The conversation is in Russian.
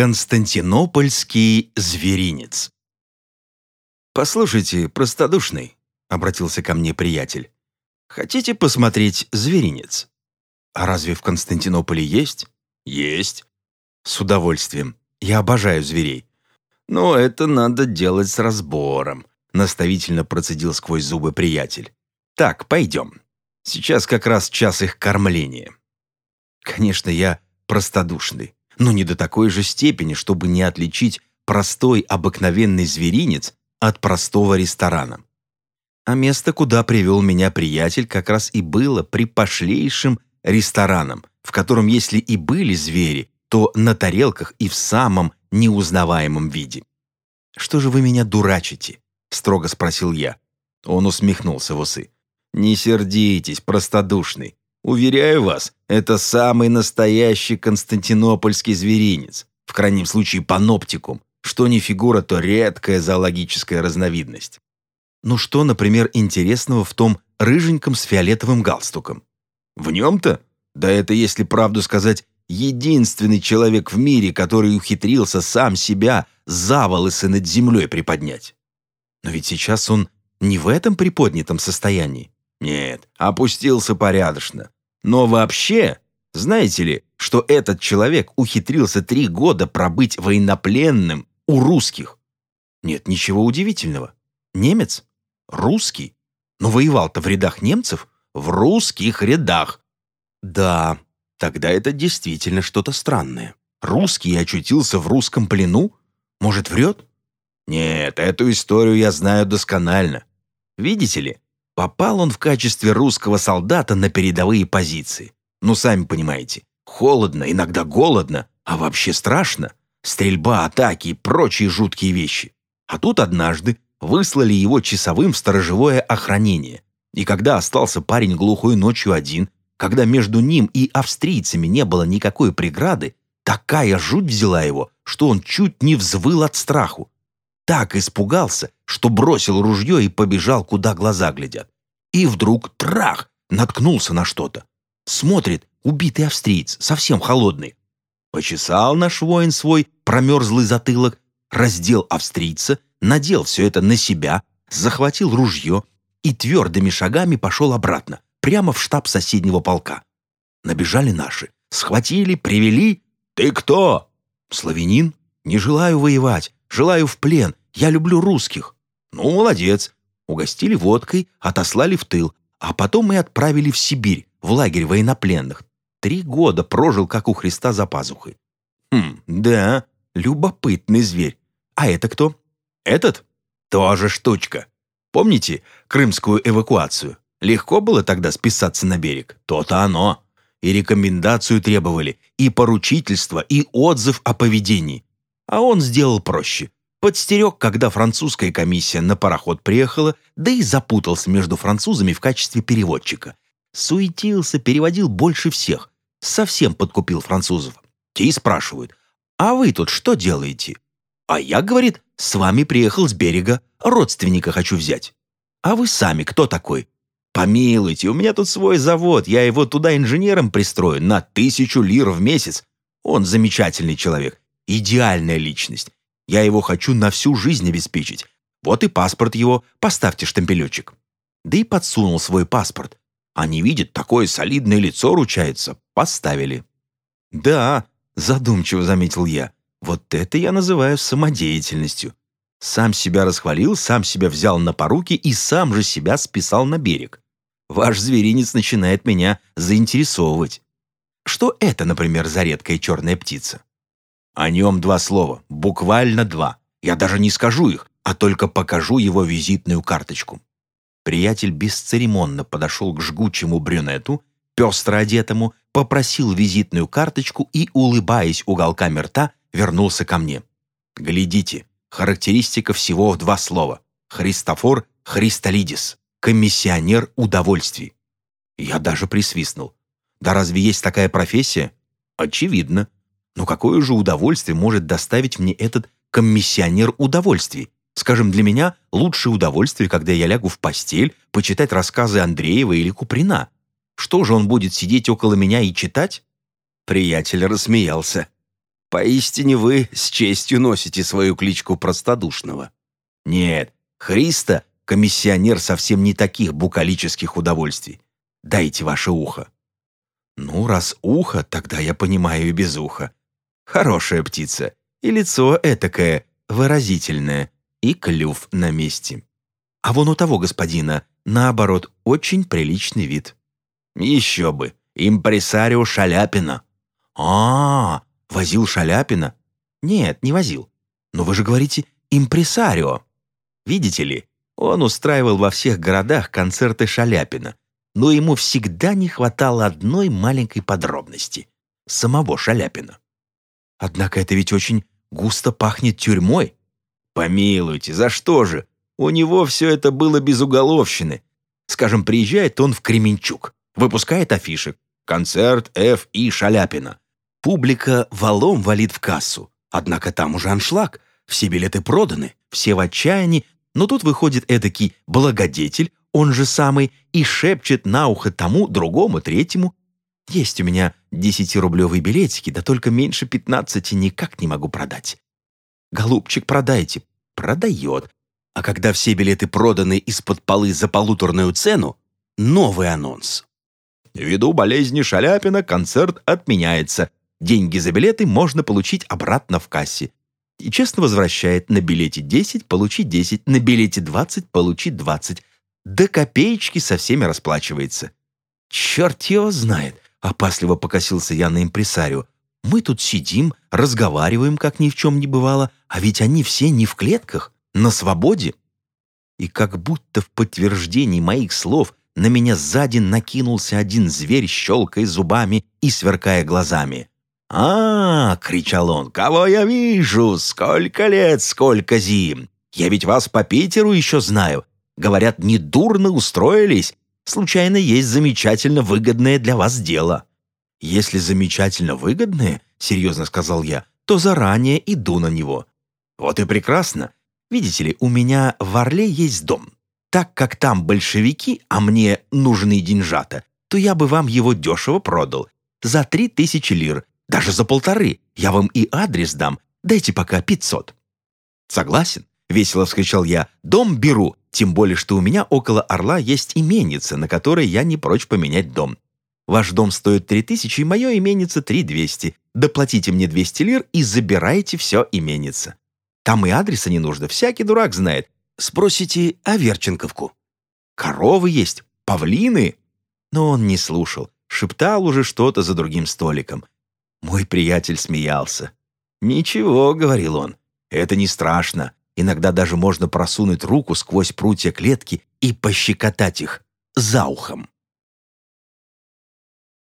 Константинопольский зверинец. «Послушайте, простодушный», — обратился ко мне приятель, «хотите посмотреть зверинец?» «А разве в Константинополе есть?» «Есть». «С удовольствием. Я обожаю зверей». «Но это надо делать с разбором», — наставительно процедил сквозь зубы приятель. «Так, пойдем. Сейчас как раз час их кормления». Конечно, я простодушный но не до такой же степени, чтобы не отличить простой обыкновенный зверинец от простого ресторана. А место, куда привел меня приятель, как раз и было припошлейшим рестораном, в котором, если и были звери, то на тарелках и в самом неузнаваемом виде. «Что же вы меня дурачите?» — строго спросил я. Он усмехнулся в усы. «Не сердитесь, простодушный. Уверяю вас, это самый настоящий константинопольский зверинец, в крайнем случае паноптикум, что не фигура, то редкая зоологическая разновидность. Ну что, например, интересного в том рыженьком с фиолетовым галстуком? В нем-то? Да это, если правду сказать, единственный человек в мире, который ухитрился сам себя за волосы над землей приподнять. Но ведь сейчас он не в этом приподнятом состоянии. Нет, опустился порядочно. Но вообще, знаете ли, что этот человек ухитрился три года пробыть военнопленным у русских? Нет ничего удивительного. Немец? Русский? Но воевал-то в рядах немцев? В русских рядах. Да, тогда это действительно что-то странное. Русский очутился в русском плену? Может, врет? Нет, эту историю я знаю досконально. Видите ли, Попал он в качестве русского солдата на передовые позиции. Ну, сами понимаете, холодно, иногда голодно, а вообще страшно. Стрельба, атаки и прочие жуткие вещи. А тут однажды выслали его часовым в сторожевое охранение. И когда остался парень глухой ночью один, когда между ним и австрийцами не было никакой преграды, такая жуть взяла его, что он чуть не взвыл от страху так испугался, что бросил ружье и побежал, куда глаза глядят. И вдруг трах! Наткнулся на что-то. Смотрит, убитый австриец, совсем холодный. Почесал наш воин свой промерзлый затылок, раздел австрийца, надел все это на себя, захватил ружье и твердыми шагами пошел обратно, прямо в штаб соседнего полка. Набежали наши, схватили, привели. «Ты кто?» «Славянин. Не желаю воевать, желаю в плен. Я люблю русских». «Ну, молодец». Угостили водкой, отослали в тыл, а потом мы отправили в Сибирь, в лагерь военнопленных. Три года прожил, как у Христа, за пазухой. Хм, да, любопытный зверь. А это кто? Этот? Тоже штучка. Помните крымскую эвакуацию? Легко было тогда списаться на берег? То-то оно. И рекомендацию требовали, и поручительство, и отзыв о поведении. А он сделал проще. Подстерег, когда французская комиссия на пароход приехала, да и запутался между французами в качестве переводчика. Суетился, переводил больше всех. Совсем подкупил французов. Те и спрашивают, «А вы тут что делаете?» А я, говорит, с вами приехал с берега, родственника хочу взять. А вы сами кто такой? Помилуйте, у меня тут свой завод, я его туда инженером пристрою на тысячу лир в месяц. Он замечательный человек, идеальная личность. Я его хочу на всю жизнь обеспечить. Вот и паспорт его, поставьте штемпелечек». Да и подсунул свой паспорт. Они видят, такое солидное лицо ручается. Поставили. «Да», — задумчиво заметил я, «вот это я называю самодеятельностью. Сам себя расхвалил, сам себя взял на поруки и сам же себя списал на берег. Ваш зверинец начинает меня заинтересовывать. Что это, например, за редкая черная птица? О нем два слова, буквально два. Я даже не скажу их, а только покажу его визитную карточку. Приятель бесцеремонно подошел к жгучему брюнету, пестро одетому, попросил визитную карточку и, улыбаясь уголками рта, вернулся ко мне. «Глядите, характеристика всего в два слова. Христофор Христолидис, комиссионер удовольствий». Я даже присвистнул. «Да разве есть такая профессия?» «Очевидно. Но какое же удовольствие может доставить мне этот комиссионер удовольствий? Скажем, для меня лучшее удовольствие, когда я лягу в постель, почитать рассказы Андреева или Куприна. Что же он будет сидеть около меня и читать? Приятель рассмеялся. Поистине вы с честью носите свою кличку простодушного. Нет, Христа — комиссионер совсем не таких букалических удовольствий. Дайте ваше ухо. Ну, раз ухо, тогда я понимаю и без уха. Хорошая птица, и лицо этакое, выразительное, и клюв на месте. А вон у того господина, наоборот, очень приличный вид. Еще бы, импресарио Шаляпина. А, -а, -а возил Шаляпина? Нет, не возил. Но вы же говорите импресарио. Видите ли, он устраивал во всех городах концерты Шаляпина, но ему всегда не хватало одной маленькой подробности — самого Шаляпина. Однако это ведь очень густо пахнет тюрьмой. Помилуйте, за что же? У него все это было без уголовщины. Скажем, приезжает он в Кременчук, выпускает афиши. Концерт Ф. И. Шаляпина. Публика валом валит в кассу. Однако там уже аншлаг. Все билеты проданы, все в отчаянии, но тут выходит эдакий благодетель, он же самый, и шепчет на ухо тому, другому, третьему. Есть у меня десятирублевые билетики, да только меньше пятнадцати никак не могу продать. Голубчик, продайте. Продает. А когда все билеты проданы из-под полы за полуторную цену, новый анонс. Ввиду болезни Шаляпина концерт отменяется. Деньги за билеты можно получить обратно в кассе. И честно возвращает на билете 10, получи 10, на билете 20, получи 20. До копеечки со всеми расплачивается. Черт его знает, опасливо покосился я на импресарио. Мы тут сидим, разговариваем, как ни в чем не бывало, а ведь они все не в клетках, на свободе. И как будто в подтверждении моих слов на меня сзади накинулся один зверь, щелкая зубами и сверкая глазами. «А, — кричал он, — кого я вижу? Сколько лет, сколько зим! Я ведь вас по Питеру еще знаю. Говорят, недурно устроились. Случайно есть замечательно выгодное для вас дело». «Если замечательно выгодное, — серьезно сказал я, — то заранее иду на него». «Вот и прекрасно. Видите ли, у меня в Орле есть дом. Так как там большевики, а мне нужны деньжата, то я бы вам его дешево продал. За три тысячи лир, даже за полторы. Я вам и адрес дам. Дайте пока пятьсот». «Согласен», — весело вскричал я. «Дом беру, тем более, что у меня около Орла есть именица, на которой я не прочь поменять дом. Ваш дом стоит три тысячи, и мое именица три двести. Доплатите мне двести лир и забирайте все именица. Там и адреса не нужно, всякий дурак знает. Спросите о Верченковку. Коровы есть, павлины. Но он не слушал, шептал уже что-то за другим столиком. Мой приятель смеялся. «Ничего», — говорил он, — «это не страшно. Иногда даже можно просунуть руку сквозь прутья клетки и пощекотать их за ухом».